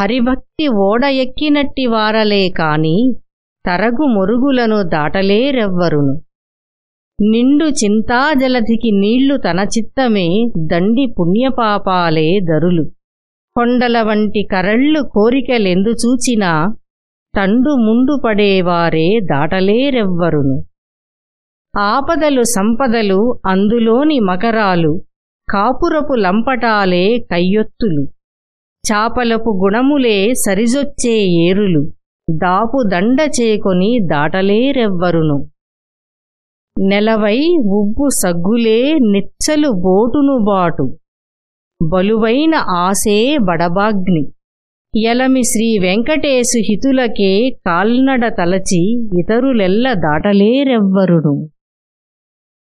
హరిభక్తి ఓడ ఎక్కినట్టి వారలే కాని తరగు మొరుగులను దాటలేరెవ్వరును. నిండు చింతాజలధికి నీళ్ళు తన చిత్తమే దండి పుణ్యపాపాలే దరులు. కొండల వంటి కరళ్ళు కోరికలెందు చూచినా తండు ముండు పడేవారే దాటలేరెవ్వరును. ఆపదలు సంపదలు అందులోని మకరాలు కాపురపు లంపటాలే కయ్యొత్తులు. చాపలపు గుణములే సరిజొచ్చే ఏరులు. దాపు దండ చేకొని దాటలేరెవ్వరును. నెలవై ఉబ్బు సగ్గులే నిచ్చలు బోటును బాటు. బలువైన ఆసే బడబాగ్ని ఎలమి శ్రీ వెంకటేశు హితులకే కాల్నడ తలచి ఇతరులెల్ల దాటలేరెవ్వరును.